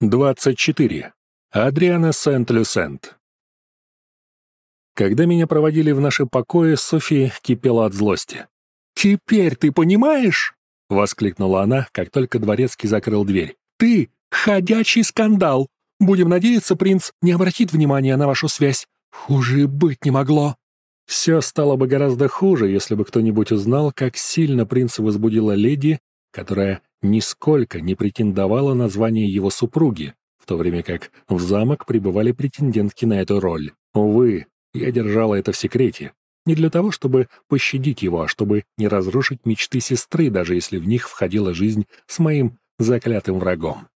24. Адриана Сент-Люсент. Когда меня проводили в наши покои, Софи кипела от злости. «Теперь ты понимаешь?» — воскликнула она, как только дворецкий закрыл дверь. «Ты — ходячий скандал! Будем надеяться, принц не обратит внимания на вашу связь. Хуже быть не могло!» Все стало бы гораздо хуже, если бы кто-нибудь узнал, как сильно принца возбудила леди, которая нисколько не претендовала на звание его супруги, в то время как в замок прибывали претендентки на эту роль. Увы, я держала это в секрете. Не для того, чтобы пощадить его, а чтобы не разрушить мечты сестры, даже если в них входила жизнь с моим заклятым врагом.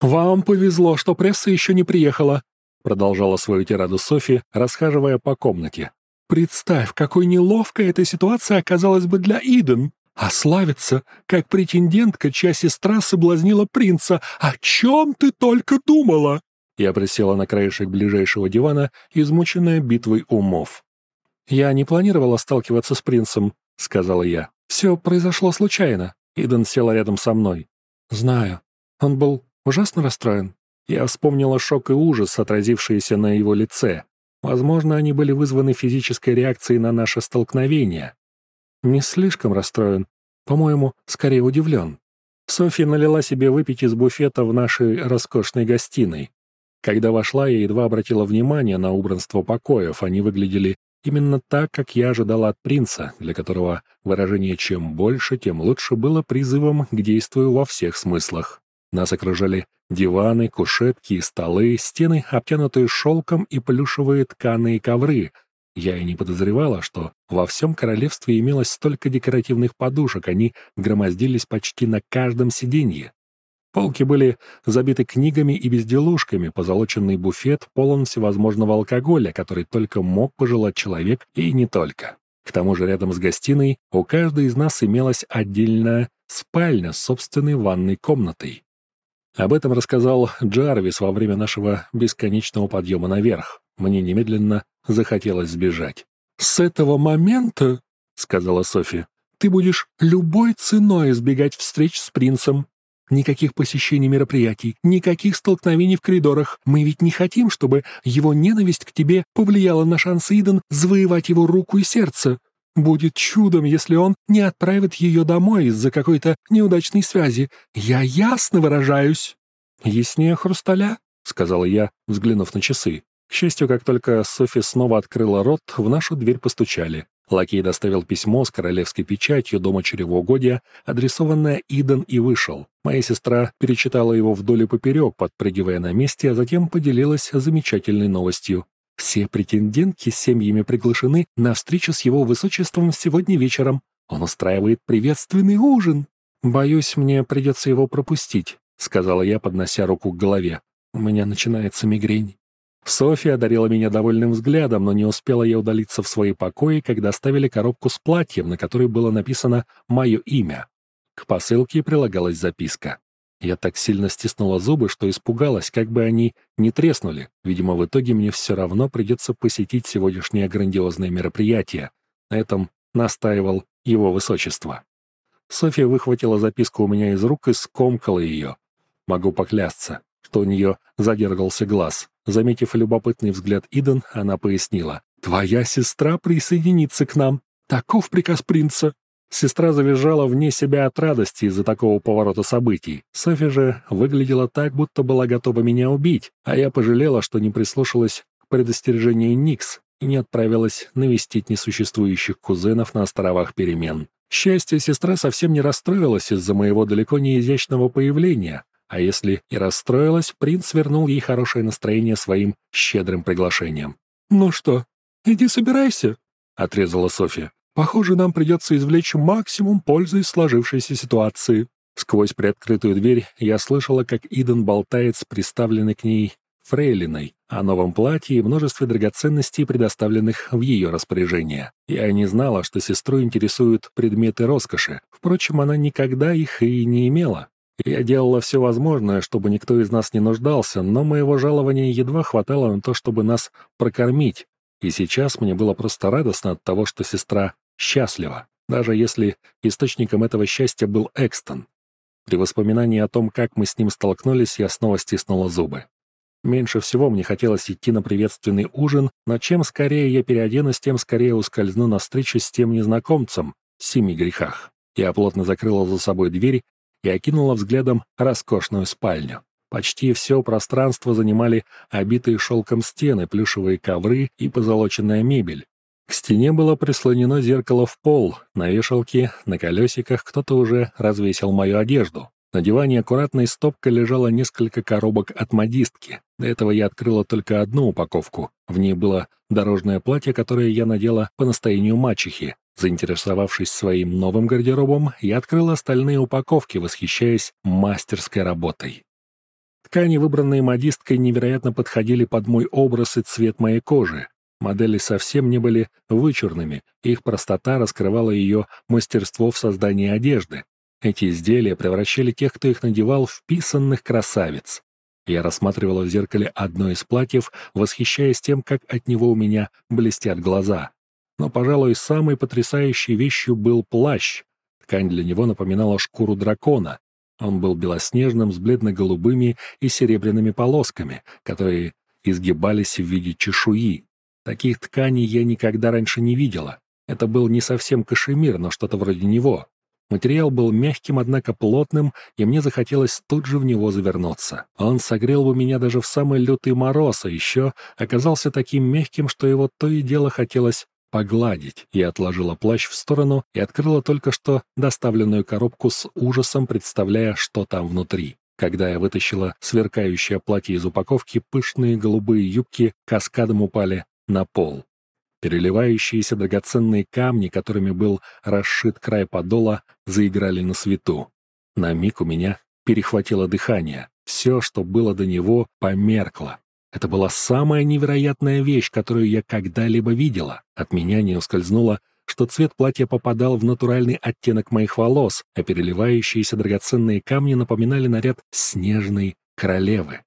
«Вам повезло, что пресса еще не приехала», продолжала свою тираду Софи, расхаживая по комнате. «Представь, какой неловкой эта ситуация оказалась бы для Иден. А славится, как претендентка, чья сестра соблазнила принца. О чем ты только думала?» Я присела на краешек ближайшего дивана, измученная битвой умов. «Я не планировала сталкиваться с принцем», — сказала я. «Все произошло случайно». Иден села рядом со мной. «Знаю. Он был ужасно расстроен. Я вспомнила шок и ужас, отразившиеся на его лице. Возможно, они были вызваны физической реакцией на наше столкновение. Не слишком расстроен. По-моему, скорее удивлен. Софья налила себе выпить из буфета в нашей роскошной гостиной. Когда вошла, я едва обратила внимание на убранство покоев. Они выглядели именно так, как я ожидала от принца, для которого выражение «чем больше, тем лучше» было призывом к действию во всех смыслах. Нас окружали диваны, кушетки и столы, стены, обтянутые шелком и плюшевые тканые ковры, я и не подозревала, что во всем королевстве имелось столько декоративных подушек, они громоздились почти на каждом сиденье. Полки были забиты книгами и безделушками, позолоченный буфет полон всевозможного алкоголя, который только мог пожелать человек, и не только. К тому же рядом с гостиной у каждой из нас имелась отдельная спальня с собственной ванной комнатой. Об этом рассказал Джарвис во время нашего бесконечного подъема наверх. Мне немедленно захотелось сбежать. «С этого момента, — сказала Софи, — ты будешь любой ценой избегать встреч с принцем. Никаких посещений мероприятий, никаких столкновений в коридорах. Мы ведь не хотим, чтобы его ненависть к тебе повлияла на шанс Иден завоевать его руку и сердце. Будет чудом, если он не отправит ее домой из-за какой-то неудачной связи. Я ясно выражаюсь». «Яснее хрусталя?» — сказала я, взглянув на часы. К счастью, как только Софи снова открыла рот, в нашу дверь постучали. Лакей доставил письмо с королевской печатью дома чревоугодия, адресованное Иден, и вышел. Моя сестра перечитала его вдоль и поперек, подпрыгивая на месте, а затем поделилась замечательной новостью. Все претендентки с семьями приглашены на встречу с его высочеством сегодня вечером. Он устраивает приветственный ужин. «Боюсь, мне придется его пропустить», — сказала я, поднося руку к голове. «У меня начинается мигрень». Софья одарила меня довольным взглядом, но не успела я удалиться в свои покои, когда оставили коробку с платьем, на которой было написано «Мое имя». К посылке прилагалась записка. Я так сильно стиснула зубы, что испугалась, как бы они не треснули. Видимо, в итоге мне все равно придется посетить сегодняшнее грандиозное мероприятие. На этом настаивал его высочество. Софья выхватила записку у меня из рук и скомкала ее. Могу поклясться, что у нее задергался глаз. Заметив любопытный взгляд Иден, она пояснила. «Твоя сестра присоединится к нам. Таков приказ принца». Сестра завизжала вне себя от радости из-за такого поворота событий. Софи же выглядела так, будто была готова меня убить, а я пожалела, что не прислушалась к предостережению Никс и не отправилась навестить несуществующих кузенов на островах перемен. К счастью, сестра совсем не расстроилась из-за моего далеко не изящного появления, а если и расстроилась, принц вернул ей хорошее настроение своим щедрым приглашением. «Ну что, иди собирайся», — отрезала Софья. «Похоже, нам придется извлечь максимум пользы из сложившейся ситуации». Сквозь приоткрытую дверь я слышала, как Иден болтает с приставленной к ней фрейлиной о новом платье и множестве драгоценностей, предоставленных в ее распоряжение. Я не знала, что сестру интересуют предметы роскоши. Впрочем, она никогда их и не имела. Я делала все возможное, чтобы никто из нас не нуждался, но моего жалования едва хватало на то, чтобы нас прокормить. И сейчас мне было просто радостно от того, что сестра счастлива, даже если источником этого счастья был Экстон. При воспоминании о том, как мы с ним столкнулись, я снова стиснула зубы. Меньше всего мне хотелось идти на приветственный ужин, но чем скорее я переоденусь, тем скорее ускользну на встречу с тем незнакомцем в семи грехах. Я плотно закрыла за собой дверь и окинула взглядом роскошную спальню. Почти все пространство занимали обитые шелком стены, плюшевые ковры и позолоченная мебель. К стене было прислонено зеркало в пол, на вешалке, на колесиках кто-то уже развесил мою одежду. На диване аккуратной стопкой лежало несколько коробок от модистки. До этого я открыла только одну упаковку. В ней было дорожное платье, которое я надела по настоянию мачехи. Заинтересовавшись своим новым гардеробом, я открыла остальные упаковки, восхищаясь мастерской работой. Ткани, выбранные модисткой, невероятно подходили под мой образ и цвет моей кожи. Модели совсем не были вычурными, их простота раскрывала ее мастерство в создании одежды. Эти изделия превращали тех, кто их надевал, в писанных красавиц. Я рассматривала в зеркале одно из платьев, восхищаясь тем, как от него у меня блестят глаза. Но, пожалуй, самой потрясающей вещью был плащ. Ткань для него напоминала шкуру дракона. Он был белоснежным, с бледно-голубыми и серебряными полосками, которые изгибались в виде чешуи. Таких тканей я никогда раньше не видела. Это был не совсем кашемир, но что-то вроде него. Материал был мягким, однако плотным, и мне захотелось тут же в него завернуться. Он согрел бы меня даже в самый лютый мороз, а еще оказался таким мягким, что его то и дело хотелось погладить. Я отложила плащ в сторону и открыла только что доставленную коробку с ужасом, представляя, что там внутри. Когда я вытащила сверкающее платье из упаковки, пышные голубые юбки каскадом упали на пол. Переливающиеся драгоценные камни, которыми был расшит край подола, заиграли на свету. На миг у меня перехватило дыхание. Все, что было до него, померкло. Это была самая невероятная вещь, которую я когда-либо видела. От меня не ускользнуло, что цвет платья попадал в натуральный оттенок моих волос, а переливающиеся драгоценные камни напоминали наряд снежной королевы.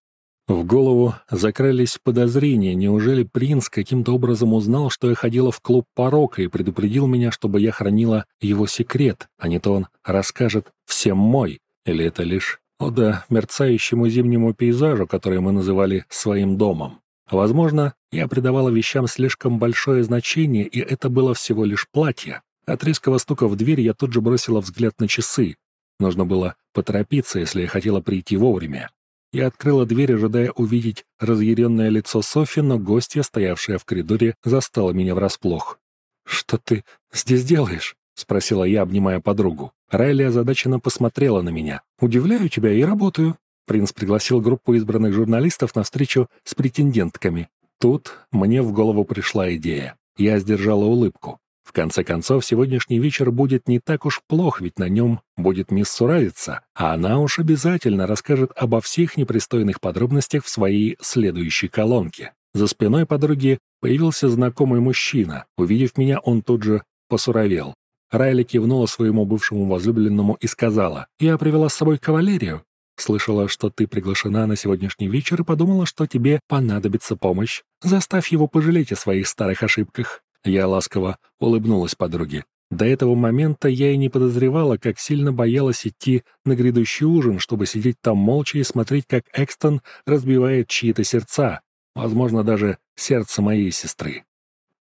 В голову закрылись подозрения, неужели принц каким-то образом узнал, что я ходила в клуб порока и предупредил меня, чтобы я хранила его секрет, а не то он расскажет всем мой, или это лишь ода мерцающему зимнему пейзажу, который мы называли своим домом. Возможно, я придавала вещам слишком большое значение, и это было всего лишь платье. От резкого стука в дверь я тут же бросила взгляд на часы. Нужно было поторопиться, если я хотела прийти вовремя. Я открыла дверь, ожидая увидеть разъяренное лицо Софи, но гостья, стоявшая в коридоре, застала меня врасплох. «Что ты здесь делаешь?» — спросила я, обнимая подругу. Райли озадаченно посмотрела на меня. «Удивляю тебя и работаю». Принц пригласил группу избранных журналистов на встречу с претендентками. Тут мне в голову пришла идея. Я сдержала улыбку. В конце концов, сегодняшний вечер будет не так уж плох, ведь на нем будет мисс Суравица, а она уж обязательно расскажет обо всех непристойных подробностях в своей следующей колонке. За спиной подруги появился знакомый мужчина. Увидев меня, он тут же посуровел. Райли кивнула своему бывшему возлюбленному и сказала, «Я привела с собой кавалерию. Слышала, что ты приглашена на сегодняшний вечер и подумала, что тебе понадобится помощь. Заставь его пожалеть о своих старых ошибках». Я ласково улыбнулась подруге. До этого момента я и не подозревала, как сильно боялась идти на грядущий ужин, чтобы сидеть там молча и смотреть, как Экстон разбивает чьи-то сердца, возможно, даже сердце моей сестры.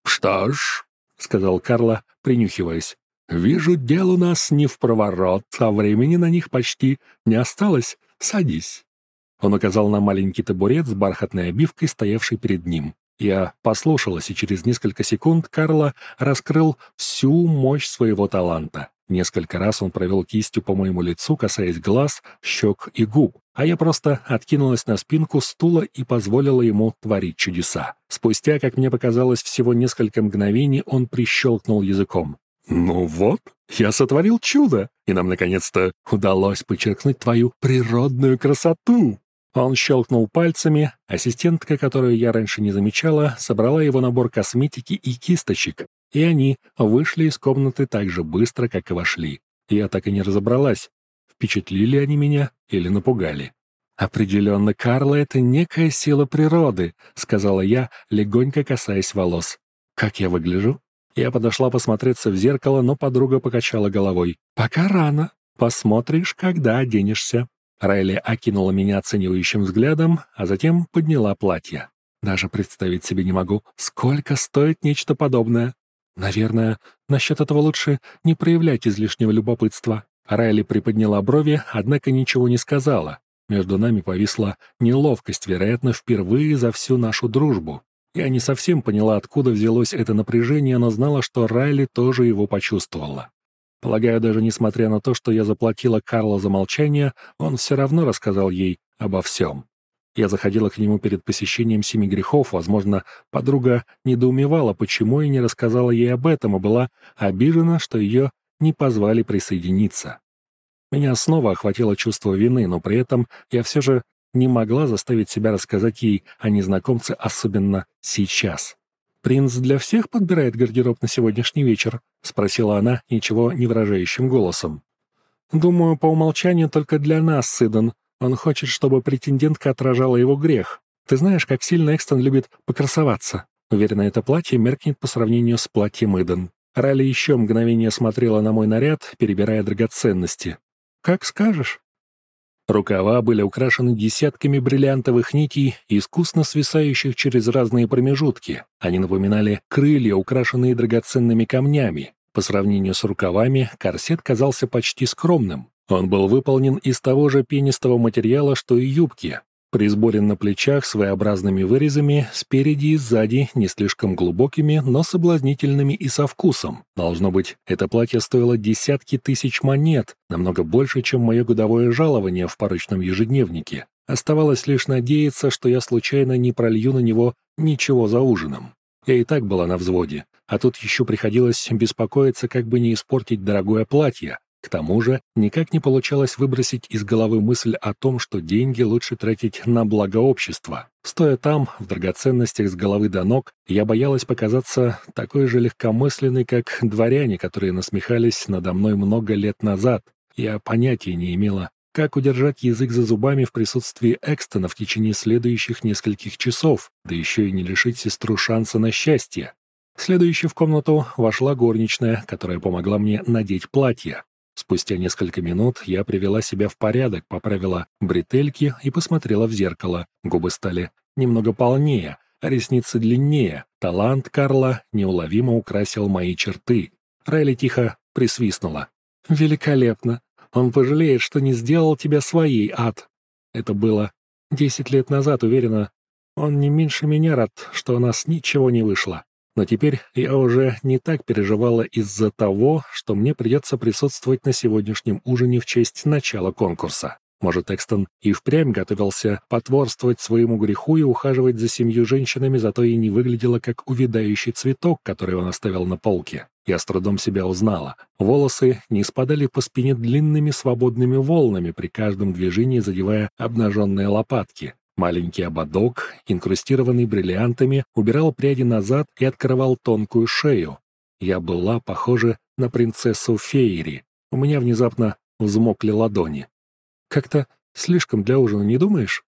«Что ж», — сказал Карла, принюхиваясь, — «вижу, дел у нас не в проворот, а времени на них почти не осталось. Садись». Он указал на маленький табурет с бархатной обивкой, стоявший перед ним. Я послушалась, и через несколько секунд Карло раскрыл всю мощь своего таланта. Несколько раз он провел кистью по моему лицу, касаясь глаз, щек и губ, а я просто откинулась на спинку стула и позволила ему творить чудеса. Спустя, как мне показалось, всего несколько мгновений он прищелкнул языком. «Ну вот, я сотворил чудо, и нам наконец-то удалось подчеркнуть твою природную красоту!» Он щелкнул пальцами, ассистентка, которую я раньше не замечала, собрала его набор косметики и кисточек, и они вышли из комнаты так же быстро, как и вошли. Я так и не разобралась, впечатлили они меня или напугали. «Определенно, Карла — это некая сила природы», — сказала я, легонько касаясь волос. «Как я выгляжу?» Я подошла посмотреться в зеркало, но подруга покачала головой. «Пока рано. Посмотришь, когда оденешься». Райли окинула меня оценивающим взглядом, а затем подняла платье. Даже представить себе не могу, сколько стоит нечто подобное. Наверное, насчет этого лучше не проявлять излишнего любопытства. Райли приподняла брови, однако ничего не сказала. Между нами повисла неловкость, вероятно, впервые за всю нашу дружбу. Я не совсем поняла, откуда взялось это напряжение, но знала, что Райли тоже его почувствовала. Полагаю, даже несмотря на то, что я заплатила Карло за молчание, он все равно рассказал ей обо всем. Я заходила к нему перед посещением Семи грехов, возможно, подруга недоумевала, почему я не рассказала ей об этом, и была обижена, что ее не позвали присоединиться. Меня снова охватило чувство вины, но при этом я все же не могла заставить себя рассказать ей о незнакомце, особенно сейчас. «Принц для всех подбирает гардероб на сегодняшний вечер?» — спросила она ничего не выражающим голосом. «Думаю, по умолчанию только для нас, Сыдан. Он хочет, чтобы претендентка отражала его грех. Ты знаешь, как сильно Экстон любит покрасоваться. Уверена, это платье меркнет по сравнению с платьем Иден». Ралли еще мгновение смотрела на мой наряд, перебирая драгоценности. «Как скажешь». Рукава были украшены десятками бриллиантовых нитей, искусно свисающих через разные промежутки. Они напоминали крылья, украшенные драгоценными камнями. По сравнению с рукавами, корсет казался почти скромным. Он был выполнен из того же пенистого материала, что и юбки, Присборен на плечах своеобразными вырезами, спереди и сзади, не слишком глубокими, но соблазнительными и со вкусом. Должно быть, это платье стоило десятки тысяч монет, намного больше, чем мое годовое жалование в порочном ежедневнике. Оставалось лишь надеяться, что я случайно не пролью на него ничего за ужином. Я и так была на взводе, а тут еще приходилось беспокоиться, как бы не испортить дорогое платье, к тому же никак не получалось выбросить из головы мысль о том, что деньги лучше тратить на благо общества. Стоя там, в драгоценностях с головы до ног, я боялась показаться такой же легкомысленной, как дворяне, которые насмехались надо мной много лет назад. Я понятия не имела, как удержать язык за зубами в присутствии Экстона в течение следующих нескольких часов, да еще и не лишить сестру шанса на счастье. Следующей в комнату вошла горничная, которая помогла мне надеть платье. Спустя несколько минут я привела себя в порядок, поправила бретельки и посмотрела в зеркало. Губы стали немного полнее, а ресницы длиннее. Талант Карла неуловимо украсил мои черты. Райли тихо присвистнула. «Великолепно! Он пожалеет, что не сделал тебя своей, ад!» Это было десять лет назад, уверена. Он не меньше меня рад, что у нас ничего не вышло. Но теперь я уже не так переживала из-за того, что мне придется присутствовать на сегодняшнем ужине в честь начала конкурса. Может, Экстон и впрямь готовился потворствовать своему греху и ухаживать за семью женщинами, зато и не выглядела как увядающий цветок, который он оставил на полке. Я с трудом себя узнала. Волосы не спадали по спине длинными свободными волнами при каждом движении, задевая обнаженные лопатки. Маленький ободок, инкрустированный бриллиантами, убирал пряди назад и открывал тонкую шею. Я была похожа на принцессу Фейри. У меня внезапно взмокли ладони. «Как-то слишком для ужина, не думаешь?»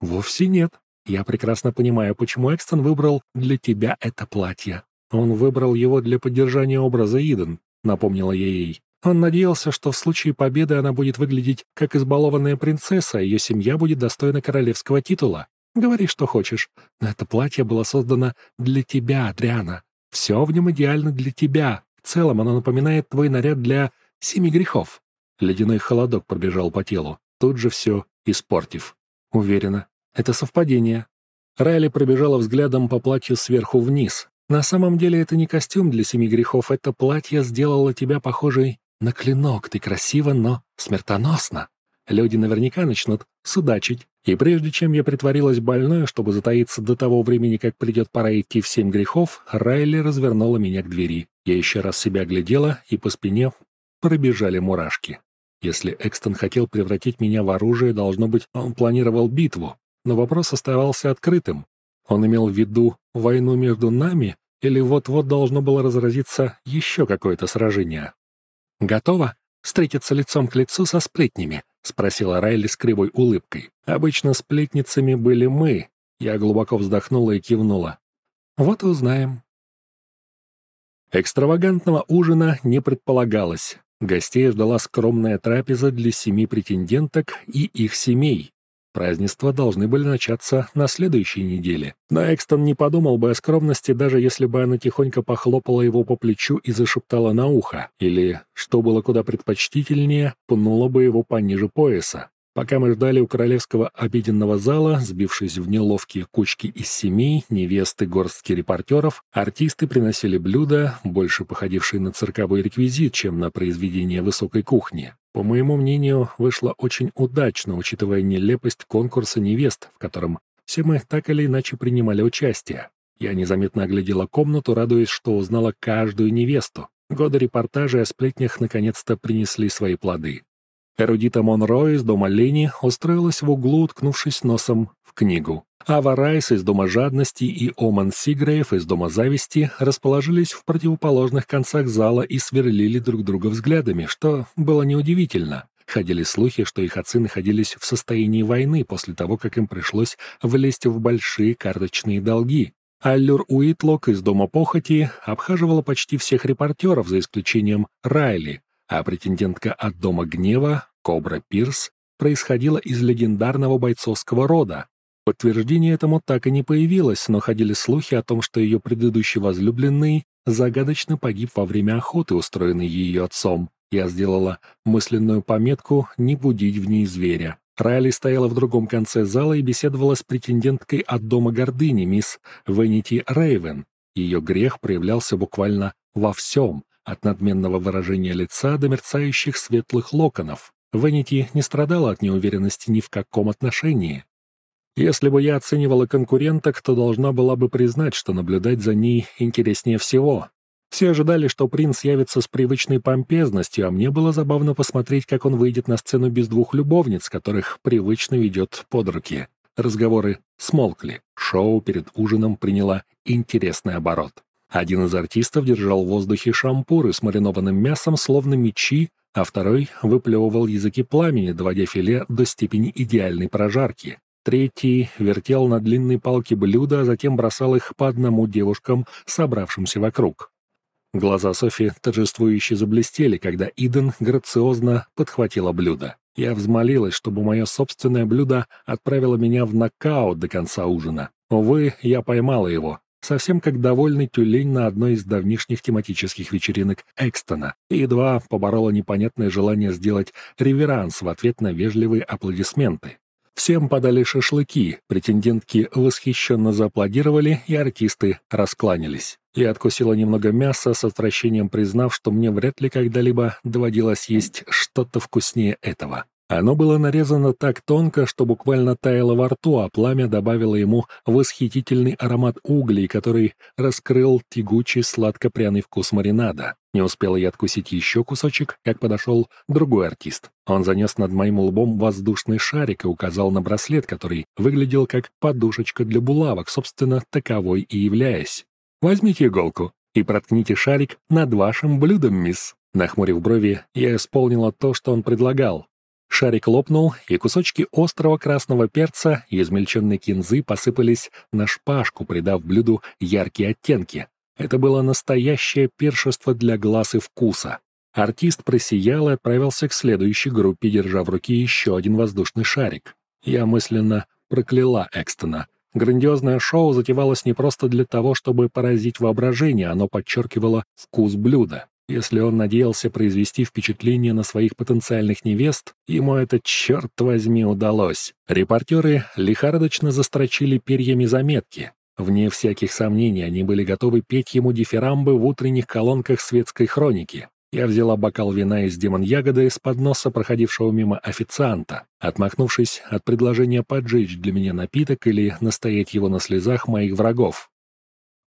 «Вовсе нет. Я прекрасно понимаю, почему Экстон выбрал для тебя это платье. Он выбрал его для поддержания образа Иден», — напомнила я ей. Он надеялся, что в случае победы она будет выглядеть как избалованная принцесса, а ее семья будет достойна королевского титула. Говори, что хочешь, но это платье было создано для тебя, Адриана. Все в нем идеально для тебя. В целом оно напоминает твой наряд для семи грехов. Ледяной холодок пробежал по телу, тут же все испортив. Уверена, это совпадение. Райли пробежала взглядом по платью сверху вниз. На самом деле это не костюм для семи грехов, это платье сделало тебя похожей на клинок ты красиво, но смертоносно. Люди наверняка начнут судачить. И прежде чем я притворилась больной, чтобы затаиться до того времени, как придет пора идти в семь грехов, Райли развернула меня к двери. Я еще раз себя глядела, и по спине пробежали мурашки. Если Экстон хотел превратить меня в оружие, должно быть, он планировал битву. Но вопрос оставался открытым. Он имел в виду войну между нами, или вот-вот должно было разразиться еще какое-то сражение? «Готова встретиться лицом к лицу со сплетнями?» — спросила Райли с кривой улыбкой. «Обычно сплетницами были мы». Я глубоко вздохнула и кивнула. «Вот и узнаем». Экстравагантного ужина не предполагалось. Гостей ждала скромная трапеза для семи претенденток и их семей. Празднества должны были начаться на следующей неделе. Но Экстон не подумал бы о скромности, даже если бы она тихонько похлопала его по плечу и зашептала на ухо, или, что было куда предпочтительнее, пнула бы его пониже пояса. Пока мы ждали у королевского обеденного зала, сбившись в неловкие кучки из семей, невесты, горстки репортеров, артисты приносили блюда, больше походившие на цирковой реквизит, чем на произведение высокой кухни. По моему мнению, вышло очень удачно, учитывая нелепость конкурса невест, в котором все мы так или иначе принимали участие. Я незаметно оглядела комнату, радуясь, что узнала каждую невесту. Годы репортажей о сплетнях наконец-то принесли свои плоды. Эрудита Монро из дома Лени устроилась в углу, уткнувшись носом книгу. Ава Райс из дома жадности и Оман Сигрейв из дома зависти расположились в противоположных концах зала и сверлили друг друга взглядами, что было неудивительно. Ходили слухи, что их отцы находились в состоянии войны после того, как им пришлось влезть в большие карточные долги. Аллюр Уитлок из Дома Похоти обхаживала почти всех репортеров, за исключением Райли, а претендентка от Дома Гнева, Кобра Пирс, происходила из легендарного бойцовского рода. Подтверждение этому так и не появилось, но ходили слухи о том, что ее предыдущий возлюбленный загадочно погиб во время охоты, устроенной ее отцом. Я сделала мысленную пометку «не будить в ней зверя». Райли стояла в другом конце зала и беседовала с претенденткой от Дома Гордыни, мисс Венити Рейвен. Ее грех проявлялся буквально во всем от надменного выражения лица до мерцающих светлых локонов. Венити не страдала от неуверенности ни в каком отношении. Если бы я оценивала конкуренток, то должна была бы признать, что наблюдать за ней интереснее всего. Все ожидали, что принц явится с привычной помпезностью, а мне было забавно посмотреть, как он выйдет на сцену без двух любовниц, которых привычно ведет под руки. Разговоры смолкли. Шоу перед ужином приняло интересный оборот. Один из артистов держал в воздухе шампуры с маринованным мясом, словно мечи, а второй выплевывал языки пламени, доводя филе до степени идеальной прожарки. Третий вертел на длинной палке блюда, а затем бросал их по одному девушкам, собравшимся вокруг. Глаза Софи торжествующе заблестели, когда Иден грациозно подхватила блюдо. Я взмолилась, чтобы мое собственное блюдо отправило меня в нокаут до конца ужина. Увы, я поймала его, совсем как довольный тюлень на одной из давнишних тематических вечеринок Экстона, и едва поборола непонятное желание сделать реверанс в ответ на вежливые аплодисменты. Всем подали шашлыки, претендентки восхищенно зааплодировали, и артисты раскланялись. Я откусила немного мяса, с отвращением признав, что мне вряд ли когда-либо доводилось есть что-то вкуснее этого. Оно было нарезано так тонко, что буквально таяло во рту, а пламя добавило ему восхитительный аромат углей, который раскрыл тягучий сладко-пряный вкус маринада. Не успел я откусить еще кусочек, как подошел другой артист. Он занес над моим лбом воздушный шарик и указал на браслет, который выглядел как подушечка для булавок, собственно, таковой и являясь. «Возьмите иголку и проткните шарик над вашим блюдом, мисс». Нахмурив брови, я исполнила то, что он предлагал. Шарик лопнул, и кусочки острого красного перца и измельченной кинзы посыпались на шпажку, придав блюду яркие оттенки. Это было настоящее пиршество для глаз и вкуса. Артист просиял и отправился к следующей группе, держа в руке еще один воздушный шарик. Я мысленно прокляла Экстона. Грандиозное шоу затевалось не просто для того, чтобы поразить воображение, оно подчеркивало вкус блюда. Если он надеялся произвести впечатление на своих потенциальных невест, ему это, черт возьми, удалось. Репортеры лихорадочно застрочили перьями заметки. Вне всяких сомнений, они были готовы петь ему дифирамбы в утренних колонках светской хроники. Я взяла бокал вина из демон-ягоды из подноса проходившего мимо официанта, отмахнувшись от предложения поджечь для меня напиток или настоять его на слезах моих врагов.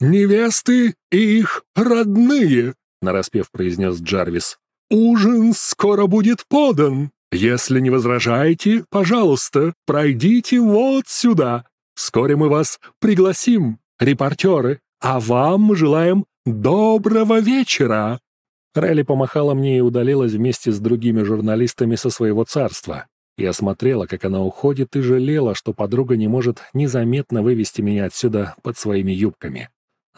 «Невесты и их родные!» — нараспев произнес Джарвис. «Ужин скоро будет подан. Если не возражаете, пожалуйста, пройдите вот сюда. Вскоре мы вас пригласим, репортеры, а вам желаем доброго вечера». Релли помахала мне и удалилась вместе с другими журналистами со своего царства. Я смотрела, как она уходит, и жалела, что подруга не может незаметно вывести меня отсюда под своими юбками.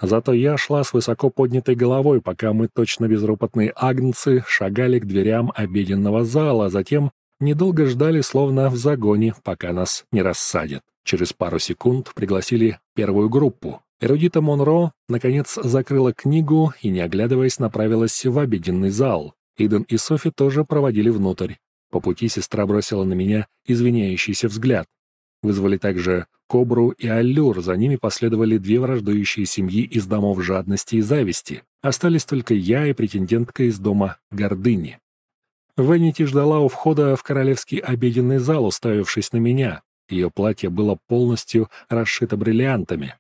Зато я шла с высоко поднятой головой, пока мы, точно безропотные агнцы, шагали к дверям обеденного зала, а затем недолго ждали, словно в загоне, пока нас не рассадят. Через пару секунд пригласили первую группу. Эрудита Монро, наконец, закрыла книгу и, не оглядываясь, направилась в обеденный зал. Иден и Софи тоже проводили внутрь. По пути сестра бросила на меня извиняющийся взгляд. Вызвали также Кобру и Аллюр, за ними последовали две враждующие семьи из домов жадности и зависти. Остались только я и претендентка из дома Гордыни. Венити ждала у входа в королевский обеденный зал, уставившись на меня. Ее платье было полностью расшито бриллиантами.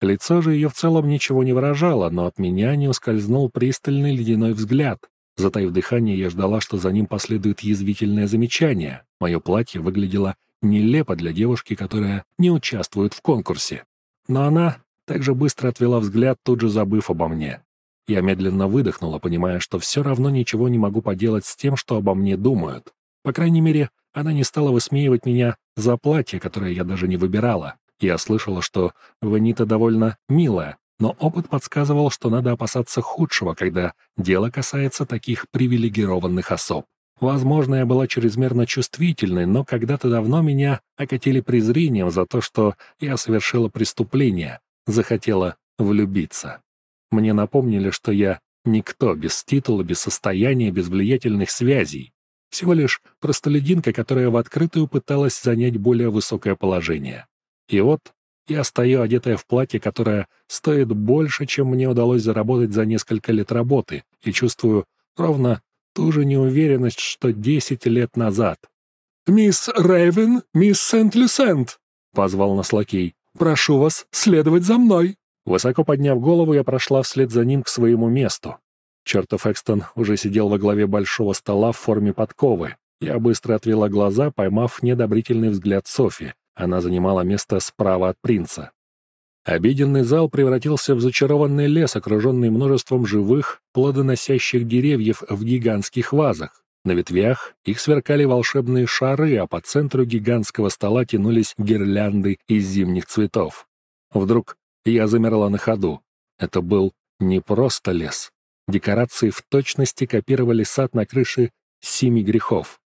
Лицо же ее в целом ничего не выражало, но от меня не ускользнул пристальный ледяной взгляд. Затаив дыхание, я ждала, что за ним последует язвительное замечание. Мое платье выглядело нелепо для девушки, которая не участвует в конкурсе. Но она также быстро отвела взгляд, тут же забыв обо мне. Я медленно выдохнула, понимая, что все равно ничего не могу поделать с тем, что обо мне думают. По крайней мере, она не стала высмеивать меня за платье, которое я даже не выбирала. Я слышала, что Ванита довольно милая, но опыт подсказывал, что надо опасаться худшего, когда дело касается таких привилегированных особ. Возможно, я была чрезмерно чувствительной, но когда-то давно меня окатили презрением за то, что я совершила преступление, захотела влюбиться. Мне напомнили, что я никто, без титула, без состояния, без влиятельных связей. Всего лишь простолюдинка, которая в открытую пыталась занять более высокое положение. И вот я стою, одетая в платье, которое стоит больше, чем мне удалось заработать за несколько лет работы, и чувствую ровно ту же неуверенность, что десять лет назад. «Мисс Рэйвен, мисс Сент-Люсент!» — позвал нас лакей. «Прошу вас следовать за мной!» Высоко подняв голову, я прошла вслед за ним к своему месту. Чертов Экстон уже сидел во главе большого стола в форме подковы. Я быстро отвела глаза, поймав недобрительный взгляд Софи. Она занимала место справа от принца. Обеденный зал превратился в зачарованный лес, окруженный множеством живых, плодоносящих деревьев в гигантских вазах. На ветвях их сверкали волшебные шары, а по центру гигантского стола тянулись гирлянды из зимних цветов. Вдруг я замерла на ходу. Это был не просто лес. Декорации в точности копировали сад на крыше «Семи грехов».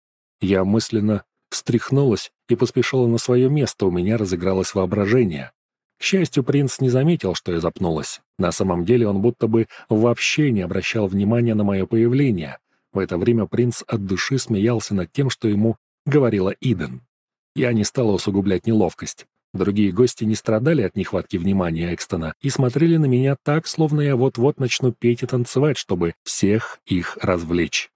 Я мысленно встряхнулась и поспешила на свое место, у меня разыгралось воображение. К счастью, принц не заметил, что я запнулась. На самом деле он будто бы вообще не обращал внимания на мое появление. В это время принц от души смеялся над тем, что ему говорила Иден. Я не стала усугублять неловкость. Другие гости не страдали от нехватки внимания Экстона и смотрели на меня так, словно я вот-вот начну петь и танцевать, чтобы всех их развлечь.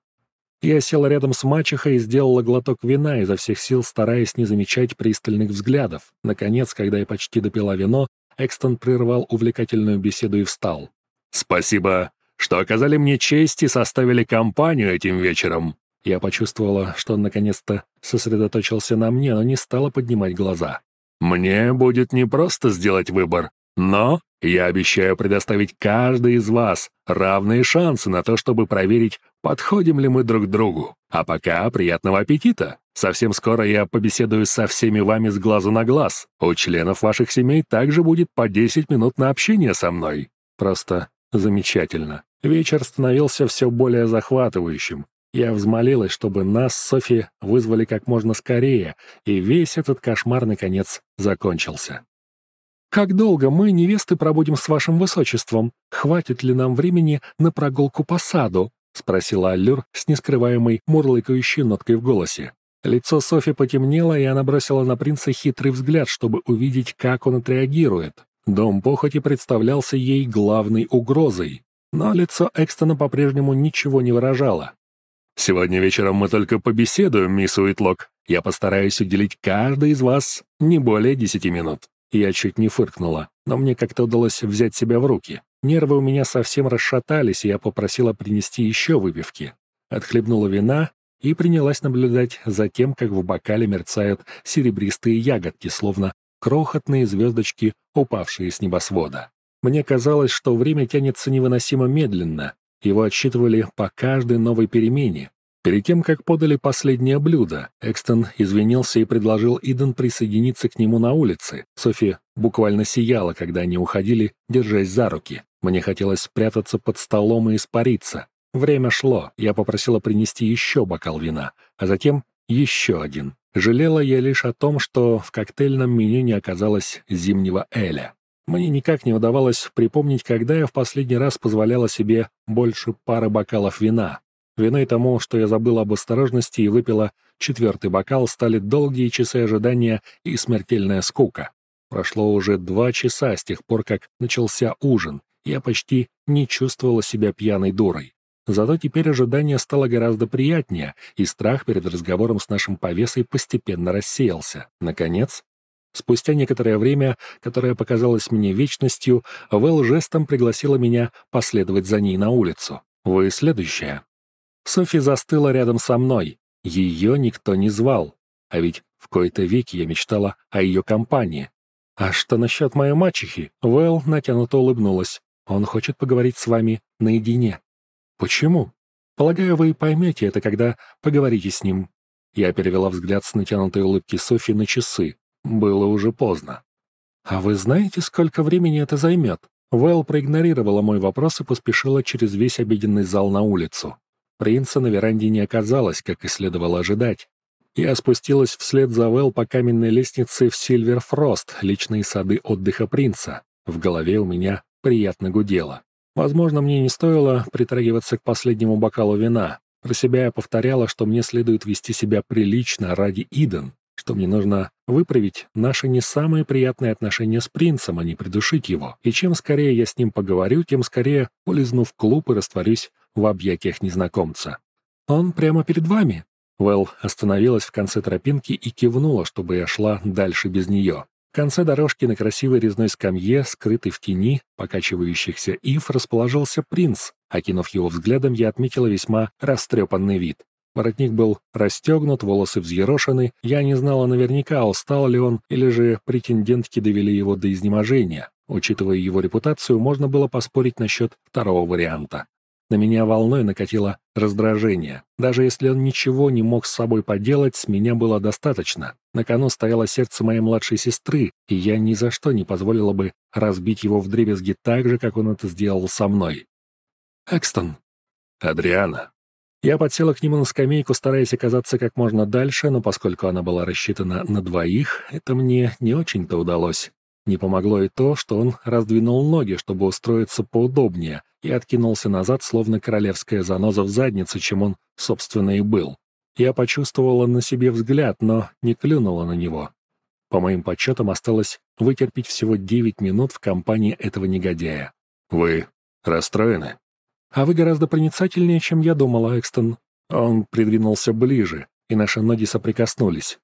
Я села рядом с мачехой и сделала глоток вина, изо всех сил стараясь не замечать пристальных взглядов. Наконец, когда я почти допила вино, Экстон прервал увлекательную беседу и встал. «Спасибо, что оказали мне честь и составили компанию этим вечером». Я почувствовала, что он наконец-то сосредоточился на мне, но не стала поднимать глаза. «Мне будет непросто сделать выбор, но я обещаю предоставить каждой из вас равные шансы на то, чтобы проверить, подходим ли мы друг другу. А пока приятного аппетита. Совсем скоро я побеседую со всеми вами с глазу на глаз. У членов ваших семей также будет по 10 минут на общение со мной. Просто замечательно. Вечер становился все более захватывающим. Я взмолилась, чтобы нас Софи вызвали как можно скорее, и весь этот кошмар, наконец, закончился. «Как долго мы, невесты, пробудем с вашим высочеством? Хватит ли нам времени на прогулку по саду?» — спросила Аллюр с нескрываемой мурлыкающей ноткой в голосе. Лицо Софи потемнело, и она бросила на принца хитрый взгляд, чтобы увидеть, как он отреагирует. Дом похоти представлялся ей главной угрозой. Но лицо Экстона по-прежнему ничего не выражало. «Сегодня вечером мы только побеседуем, мисс Уитлок. Я постараюсь уделить каждой из вас не более десяти минут». Я чуть не фыркнула, но мне как-то удалось взять себя в руки. Нервы у меня совсем расшатались, и я попросила принести еще выпивки. Отхлебнула вина и принялась наблюдать за тем, как в бокале мерцают серебристые ягодки, словно крохотные звездочки, упавшие с небосвода. Мне казалось, что время тянется невыносимо медленно. Его отсчитывали по каждой новой перемене. Перед тем, как подали последнее блюдо, Экстон извинился и предложил Иден присоединиться к нему на улице. Софи буквально сияла, когда они уходили, держась за руки. Мне хотелось спрятаться под столом и испариться. Время шло, я попросила принести еще бокал вина, а затем еще один. Жалела я лишь о том, что в коктейльном меню не оказалось зимнего эля. Мне никак не удавалось припомнить, когда я в последний раз позволяла себе больше пары бокалов вина. Виной тому, что я забыла об осторожности и выпила четвертый бокал, стали долгие часы ожидания и смертельная скука. Прошло уже два часа с тех пор, как начался ужин. Я почти не чувствовала себя пьяной дурой. Зато теперь ожидание стало гораздо приятнее, и страх перед разговором с нашим повесой постепенно рассеялся. Наконец, спустя некоторое время, которое показалось мне вечностью, Вэл жестом пригласила меня последовать за ней на улицу. «Вы следующая». Софи застыла рядом со мной. Ее никто не звал. А ведь в кои-то веки я мечтала о ее компании. А что насчет моей мачехи? Вэл натянуто улыбнулась. Он хочет поговорить с вами наедине. Почему? Полагаю, вы поймете это, когда поговорите с ним. Я перевела взгляд с натянутой улыбки Софи на часы. Было уже поздно. «А вы знаете, сколько времени это займет?» Вэл проигнорировала мой вопрос и поспешила через весь обеденный зал на улицу. Принца на веранде не оказалось, как и следовало ожидать. Я спустилась вслед за Вэл по каменной лестнице в Сильвер Фрост, личные сады отдыха принца. В голове у меня приятно гудело. Возможно, мне не стоило притрагиваться к последнему бокалу вина. Про себя я повторяла, что мне следует вести себя прилично ради Иден, что мне нужно выправить наши не самые приятные отношения с принцем, а не придушить его. И чем скорее я с ним поговорю, тем скорее улизну в клуб и растворюсь в объятиях незнакомца. «Он прямо перед вами?» Вэл остановилась в конце тропинки и кивнула, чтобы я шла дальше без нее. В конце дорожки на красивой резной скамье, скрытой в тени покачивающихся ив, расположился принц. Окинув его взглядом, я отметила весьма растрепанный вид. Воротник был расстегнут, волосы взъерошены. Я не знала наверняка, устал ли он, или же претендентки довели его до изнеможения. Учитывая его репутацию, можно было поспорить насчет второго варианта. На меня волной накатило раздражение. Даже если он ничего не мог с собой поделать, с меня было достаточно. На кону стояло сердце моей младшей сестры, и я ни за что не позволила бы разбить его вдребезги так же, как он это сделал со мной. «Экстон». «Адриана». Я подсела к нему на скамейку, стараясь оказаться как можно дальше, но поскольку она была рассчитана на двоих, это мне не очень-то удалось. Не помогло и то, что он раздвинул ноги, чтобы устроиться поудобнее, и откинулся назад, словно королевская заноза в заднице, чем он, собственно, и был. Я почувствовала на себе взгляд, но не клюнула на него. По моим подсчетам, осталось вытерпеть всего девять минут в компании этого негодяя. «Вы расстроены?» «А вы гораздо проницательнее, чем я думала, Экстон». Он придвинулся ближе, и наши ноги соприкоснулись.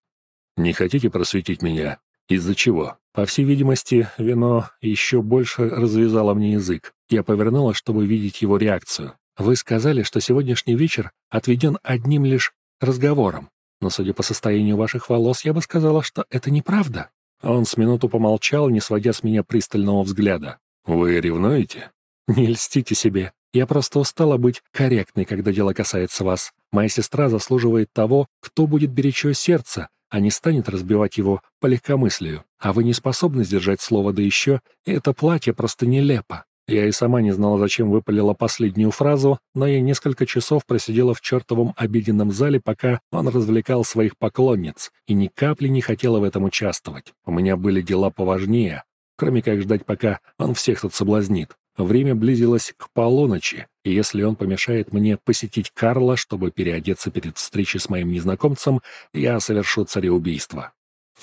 «Не хотите просветить меня? Из-за чего?» По всей видимости, вино еще больше развязало мне язык. Я повернулась, чтобы видеть его реакцию. «Вы сказали, что сегодняшний вечер отведен одним лишь разговором. Но, судя по состоянию ваших волос, я бы сказала, что это неправда». Он с минуту помолчал, не сводя с меня пристального взгляда. «Вы ревнуете?» «Не льстите себе. Я просто устала быть корректной, когда дело касается вас. Моя сестра заслуживает того, кто будет беречь ее сердце, а не станет разбивать его по легкомыслию. А вы не способны сдержать слово, да еще и это платье просто нелепо. Я и сама не знала, зачем выпалила последнюю фразу, но я несколько часов просидела в чертовом обеденном зале, пока он развлекал своих поклонниц, и ни капли не хотела в этом участвовать. У меня были дела поважнее, кроме как ждать, пока он всех тут соблазнит. Время близилось к полуночи, и если он помешает мне посетить Карла, чтобы переодеться перед встречей с моим незнакомцем, я совершу цареубийство.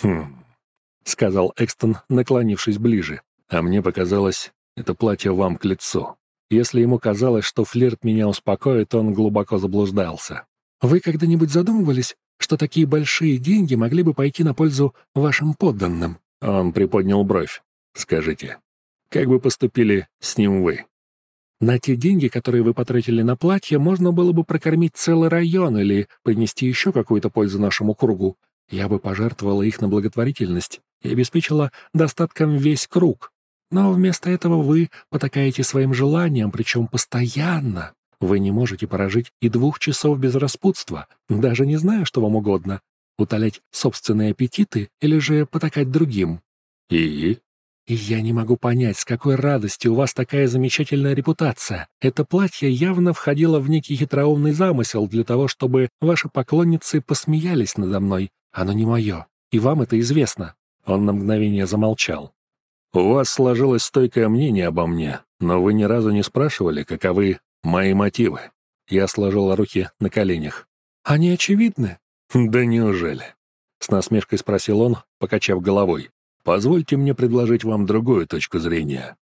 «Хм...» — сказал Экстон, наклонившись ближе. «А мне показалось, это платье вам к лицу. Если ему казалось, что флирт меня успокоит, он глубоко заблуждался. Вы когда-нибудь задумывались, что такие большие деньги могли бы пойти на пользу вашим подданным?» Он приподнял бровь. «Скажите, как бы поступили с ним вы? На те деньги, которые вы потратили на платье, можно было бы прокормить целый район или принести еще какую-то пользу нашему кругу. Я бы пожертвовала их на благотворительность и обеспечила достатком весь круг. Но вместо этого вы потакаете своим желаниям, причем постоянно. Вы не можете прожить и двух часов без распутства, даже не зная, что вам угодно. Утолять собственные аппетиты или же потакать другим. И? И я не могу понять, с какой радостью у вас такая замечательная репутация. Это платье явно входило в некий хитроумный замысел для того, чтобы ваши поклонницы посмеялись надо мной. Оно не мое, и вам это известно». Он на мгновение замолчал. «У вас сложилось стойкое мнение обо мне, но вы ни разу не спрашивали, каковы мои мотивы». Я сложил руки на коленях. «Они очевидны». «Да неужели?» С насмешкой спросил он, покачав головой. Позвольте мне предложить вам другую точку зрения.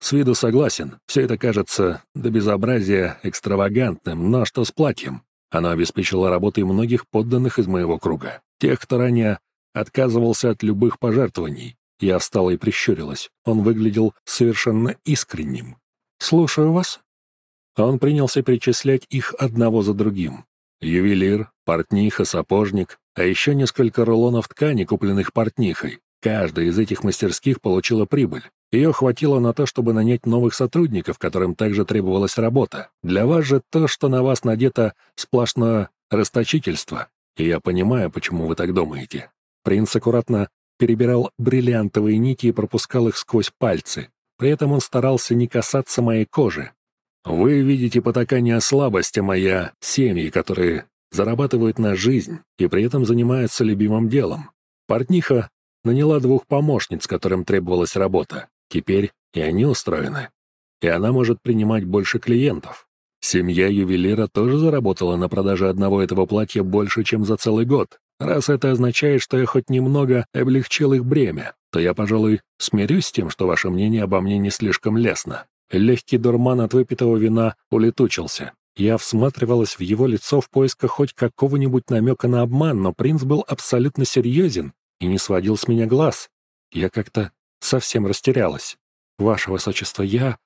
С виду согласен, все это кажется до безобразия экстравагантным, но что с платьем? Оно обеспечило работой многих подданных из моего круга. Тех, кто ранее отказывался от любых пожертвований. Я встала и прищурилась. Он выглядел совершенно искренним. «Слушаю вас». Он принялся перечислять их одного за другим. Ювелир, портниха, сапожник, а еще несколько рулонов ткани, купленных портнихой, Каждая из этих мастерских получила прибыль. Ее хватило на то, чтобы нанять новых сотрудников, которым также требовалась работа. Для вас же то, что на вас надето сплошное расточительство. И я понимаю, почему вы так думаете. Принц аккуратно перебирал бриллиантовые нити и пропускал их сквозь пальцы. При этом он старался не касаться моей кожи. Вы видите потакание слабости моя семьи, которые зарабатывают на жизнь и при этом занимаются любимым делом. Портниха наняла двух помощниц, которым требовалась работа. Теперь и они устроены. И она может принимать больше клиентов. Семья ювелира тоже заработала на продаже одного этого платья больше, чем за целый год. Раз это означает, что я хоть немного облегчил их бремя, то я, пожалуй, смирюсь с тем, что ваше мнение обо мне не слишком лестно. Легкий дурман от выпитого вина улетучился. Я всматривалась в его лицо в поисках хоть какого-нибудь намека на обман, но принц был абсолютно серьезен и не сводил с меня глаз. Я как-то совсем растерялась. «Ваше высочество, я...»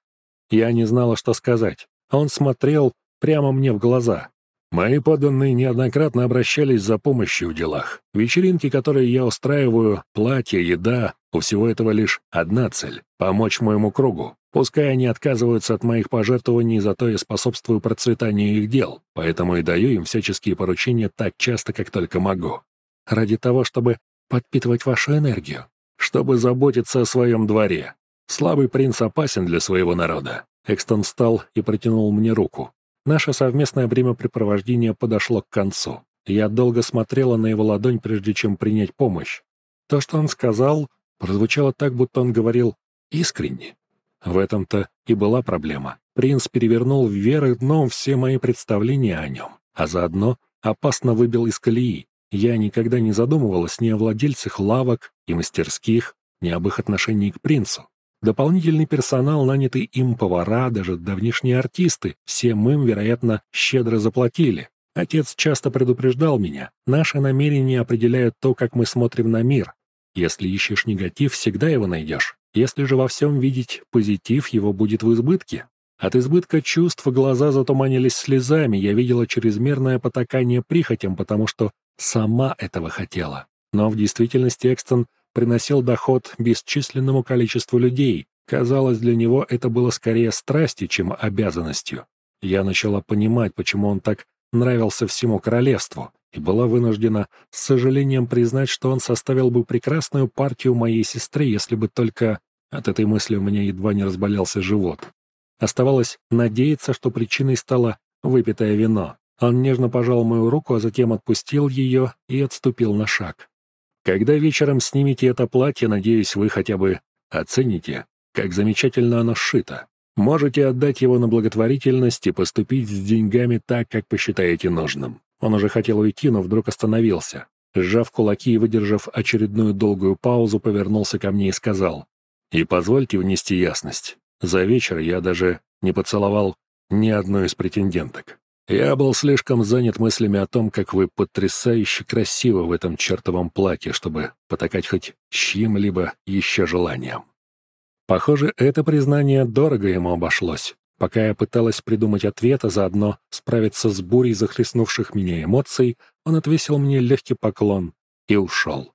Я не знала, что сказать. Он смотрел прямо мне в глаза. Мои подданные неоднократно обращались за помощью в делах. Вечеринки, которые я устраиваю, платья, еда, у всего этого лишь одна цель — помочь моему кругу. Пускай они отказываются от моих пожертвований, зато я способствую процветанию их дел, поэтому и даю им всяческие поручения так часто, как только могу. Ради того, чтобы подпитывать вашу энергию, чтобы заботиться о своем дворе. Слабый принц опасен для своего народа». Экстон встал и протянул мне руку. Наше совместное времяпрепровождение подошло к концу. Я долго смотрела на его ладонь, прежде чем принять помощь. То, что он сказал, прозвучало так, будто он говорил искренне. В этом-то и была проблема. Принц перевернул вверх дном все мои представления о нем, а заодно опасно выбил из колеи. Я никогда не задумывалась ни о владельцах лавок и мастерских, ни об их отношении к принцу. Дополнительный персонал, нанятый им повара, даже давнишние артисты, всем им, вероятно, щедро заплатили. Отец часто предупреждал меня, наши намерения определяют то, как мы смотрим на мир. Если ищешь негатив, всегда его найдешь. Если же во всем видеть позитив, его будет в избытке. От избытка чувств глаза затуманились слезами, я видела чрезмерное потакание прихотям, потому что сама этого хотела. Но в действительности Экстон приносил доход бесчисленному количеству людей. Казалось, для него это было скорее страстью, чем обязанностью. Я начала понимать, почему он так нравился всему королевству, и была вынуждена с сожалением признать, что он составил бы прекрасную партию моей сестре, если бы только... От этой мысли у меня едва не разболелся живот. Оставалось надеяться, что причиной стало выпитое вино. Он нежно пожал мою руку, а затем отпустил ее и отступил на шаг. «Когда вечером снимете это платье, надеюсь, вы хотя бы оцените, как замечательно оно сшито. Можете отдать его на благотворительность и поступить с деньгами так, как посчитаете нужным». Он уже хотел уйти, но вдруг остановился. Сжав кулаки и выдержав очередную долгую паузу, повернулся ко мне и сказал, «И позвольте внести ясность. За вечер я даже не поцеловал ни одну из претенденток. Я был слишком занят мыслями о том, как вы потрясающе красивы в этом чертовом платье, чтобы потакать хоть чьим-либо еще желанием. Похоже, это признание дорого ему обошлось. Пока я пыталась придумать ответ, а заодно справиться с бурей захлестнувших меня эмоций, он отвесил мне легкий поклон и ушел.